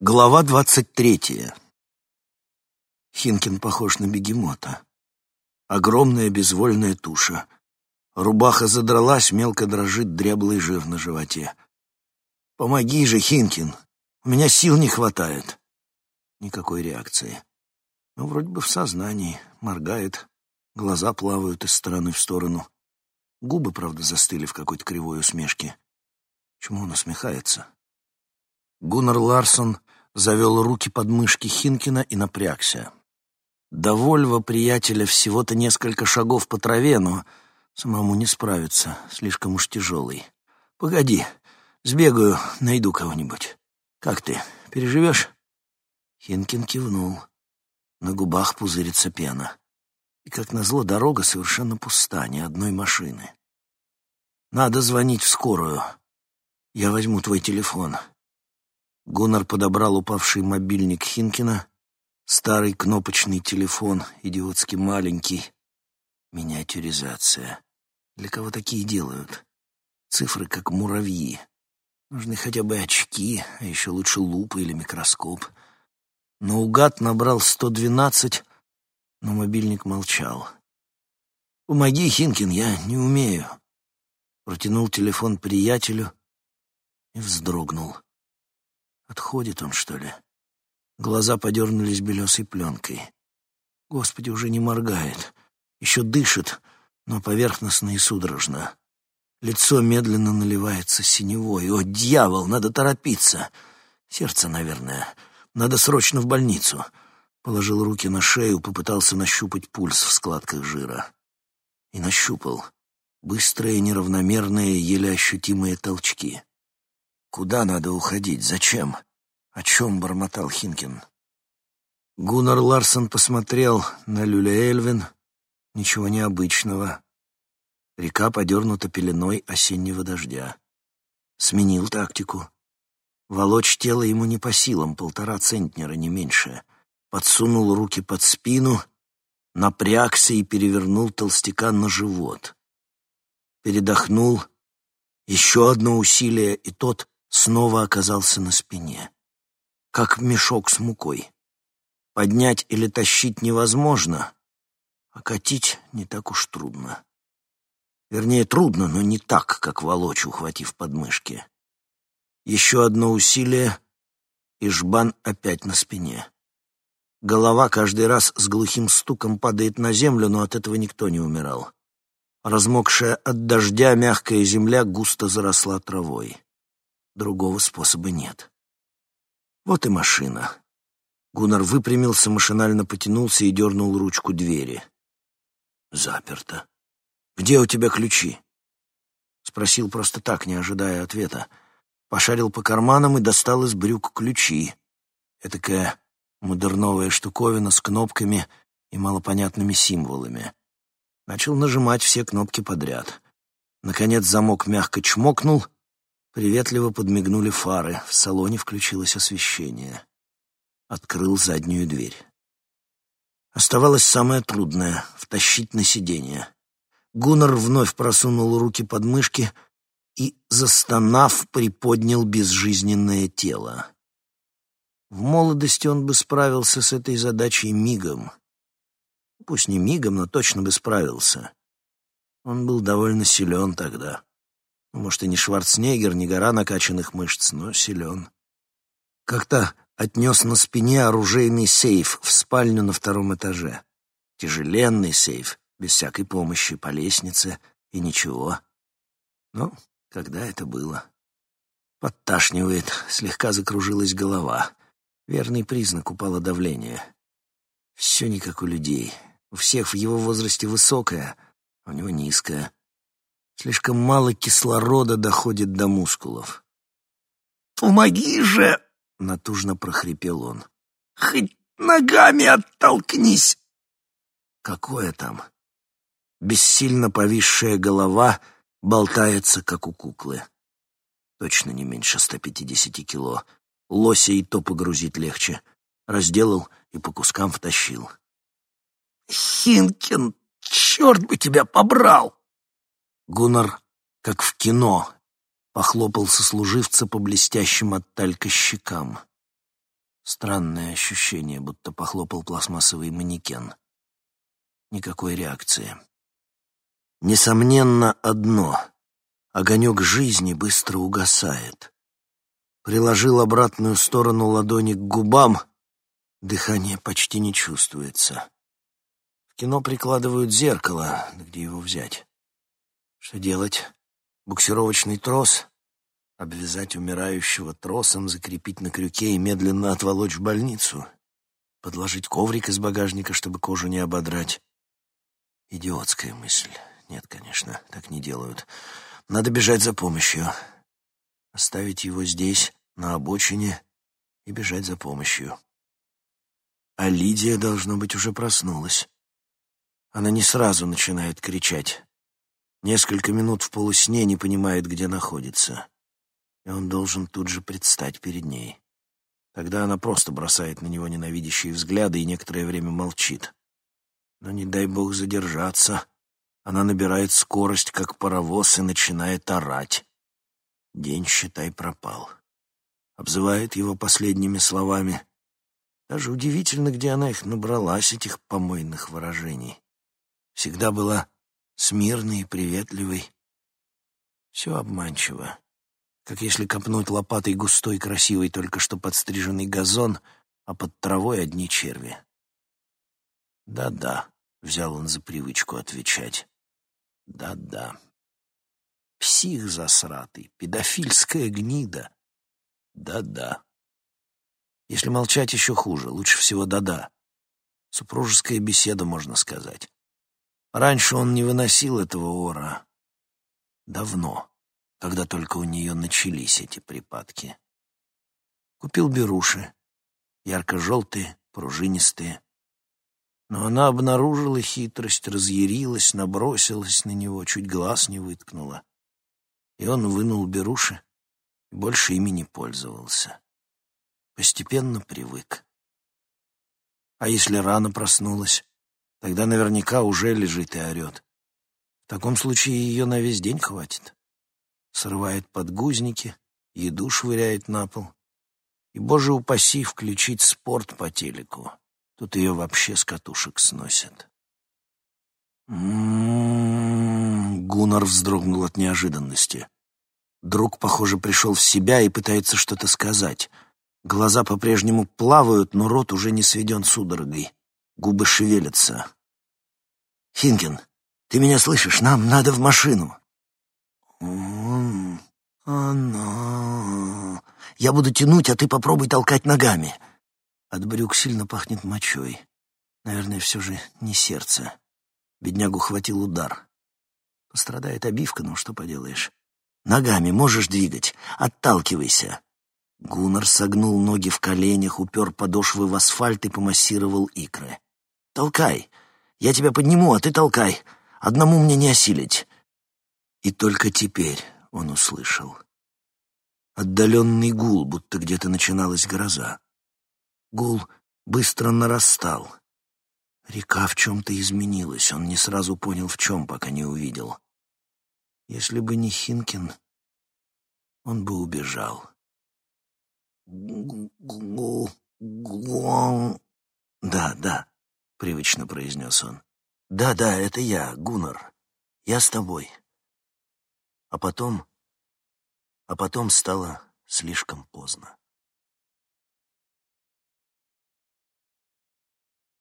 Глава двадцать третья. Хинкин похож на бегемота. Огромная безвольная туша. Рубаха задралась, мелко дрожит дряблый жир на животе. «Помоги же, Хинкин! У меня сил не хватает!» Никакой реакции. Ну, вроде бы в сознании. Моргает. Глаза плавают из стороны в сторону. Губы, правда, застыли в какой-то кривой усмешке. Чему он усмехается? Гуннар Ларсон завел руки под мышки Хинкина и напрягся. До Вольва приятеля всего-то несколько шагов по траве, но самому не справиться, слишком уж тяжелый. «Погоди, сбегаю, найду кого-нибудь. Как ты, переживешь?» Хинкин кивнул. На губах пузырится пена. И, как назло, дорога совершенно пуста, ни одной машины. «Надо звонить в скорую. Я возьму твой телефон. Гуннар подобрал упавший мобильник Хинкина, старый кнопочный телефон, идиотски маленький. Миниатюризация. Для кого такие делают? Цифры как муравьи. Нужны хотя бы очки, а еще лучше лупа или микроскоп. Наугад набрал 112, но мобильник молчал. «Помоги, Хинкин, я не умею». Протянул телефон приятелю и вздрогнул. Отходит он, что ли? Глаза подернулись белесой пленкой. Господи, уже не моргает. Еще дышит, но поверхностно и судорожно. Лицо медленно наливается синевой. О, дьявол, надо торопиться. Сердце, наверное. Надо срочно в больницу. Положил руки на шею, попытался нащупать пульс в складках жира. И нащупал. Быстрые, неравномерные, еле ощутимые толчки. Куда надо уходить? Зачем? О чем бормотал Хинкин? Гуннар Ларсон посмотрел на Люля Эльвин. Ничего необычного. Река подернута пеленой осеннего дождя. Сменил тактику. Волочь тело ему не по силам, полтора центнера, не меньше. Подсунул руки под спину, напрягся и перевернул толстяка на живот. Передохнул. Еще одно усилие, и тот снова оказался на спине. Как мешок с мукой. Поднять или тащить невозможно, а катить не так уж трудно. Вернее, трудно, но не так, как волочь, ухватив подмышки. Еще одно усилие, и жбан опять на спине. Голова каждый раз с глухим стуком падает на землю, но от этого никто не умирал. Размокшая от дождя мягкая земля густо заросла травой. Другого способа нет. Вот и машина. Гуннар выпрямился, машинально потянулся и дернул ручку двери. Заперто. «Где у тебя ключи?» Спросил просто так, не ожидая ответа. Пошарил по карманам и достал из брюк ключи. Этакая модерновая штуковина с кнопками и малопонятными символами. Начал нажимать все кнопки подряд. Наконец замок мягко чмокнул, Приветливо подмигнули фары, в салоне включилось освещение. Открыл заднюю дверь. Оставалось самое трудное — втащить на сиденье. Гуннар вновь просунул руки под мышки и, застонав, приподнял безжизненное тело. В молодости он бы справился с этой задачей мигом. Пусть не мигом, но точно бы справился. Он был довольно силен тогда. Может, и не Шварценеггер, не гора накачанных мышц, но силен. Как-то отнес на спине оружейный сейф в спальню на втором этаже. Тяжеленный сейф, без всякой помощи, по лестнице, и ничего. Но когда это было? Подташнивает, слегка закружилась голова. Верный признак упало давление. Все не как у людей. У всех в его возрасте высокое, а у него низкое. Слишком мало кислорода доходит до мускулов. «Помоги же!» — натужно прохрипел он. «Хоть ногами оттолкнись!» Какое там? Бессильно повисшая голова болтается, как у куклы. Точно не меньше 150 кило. Лося и то погрузить легче. Разделал и по кускам втащил. «Хинкин, черт бы тебя побрал!» Гуннар, как в кино, похлопал сослуживца по блестящим от талька щекам. Странное ощущение, будто похлопал пластмассовый манекен. Никакой реакции. Несомненно, одно — огонек жизни быстро угасает. Приложил обратную сторону ладони к губам, дыхание почти не чувствуется. В кино прикладывают зеркало, где его взять? Что делать? Буксировочный трос? Обвязать умирающего тросом, закрепить на крюке и медленно отволочь в больницу? Подложить коврик из багажника, чтобы кожу не ободрать? Идиотская мысль. Нет, конечно, так не делают. Надо бежать за помощью. Оставить его здесь, на обочине, и бежать за помощью. А Лидия, должно быть, уже проснулась. Она не сразу начинает кричать. Несколько минут в полусне не понимает, где находится. И он должен тут же предстать перед ней. Тогда она просто бросает на него ненавидящие взгляды и некоторое время молчит. Но не дай бог задержаться, она набирает скорость, как паровоз, и начинает орать. День, считай, пропал. Обзывает его последними словами. Даже удивительно, где она их набралась, этих помойных выражений. Всегда была смирной и приветливой. Все обманчиво. Как если копнуть лопатой густой, красивый, только что подстриженный газон, а под травой одни черви. «Да-да», — взял он за привычку отвечать. Да-да. Псих засратый, педофильская гнида. Да-да. Если молчать, еще хуже. Лучше всего да-да. Супружеская беседа, можно сказать. Раньше он не выносил этого ора. Давно, когда только у нее начались эти припадки. Купил беруши. Ярко-желтые, пружинистые. Но она обнаружила хитрость, разъярилась, набросилась на него, чуть глаз не выткнула. И он вынул беруши и больше ими не пользовался. Постепенно привык. А если рано проснулась, тогда наверняка уже лежит и орет. В таком случае ее на весь день хватит. Срывает подгузники, еду швыряет на пол. И, боже упаси, включить спорт по телеку. Тут ее вообще с катушек сносят. М-м-м, Гуннар вздрогнул от неожиданности. Друг, похоже, пришел в себя и пытается что-то сказать. Глаза по-прежнему плавают, но рот уже не сведен судорогой. Губы шевелятся. «Хинкин, ты меня слышишь? Нам надо в машину». «Она...» «Я буду тянуть, а ты попробуй толкать ногами». От брюк сильно пахнет мочой. Наверное, все же не сердце. Беднягу хватил удар. Пострадает обивка, ну что поделаешь. Ногами можешь двигать, отталкивайся. Гуннар согнул ноги в коленях, упер подошвы в асфальт и помассировал икры. «Толкай! Я тебя подниму, а ты толкай! Одному мне не осилить!» И только теперь он услышал. Отдаленный гул, будто где-то начиналась гроза. Гул быстро нарастал. Река в чем-то изменилась, он не сразу понял, в чем, пока не увидел. Если бы не Хинкин, он бы убежал. «Да, да», — привычно произнес он. «Да, да, это я, Гуннар. Я с тобой». А потом... А потом стало слишком поздно.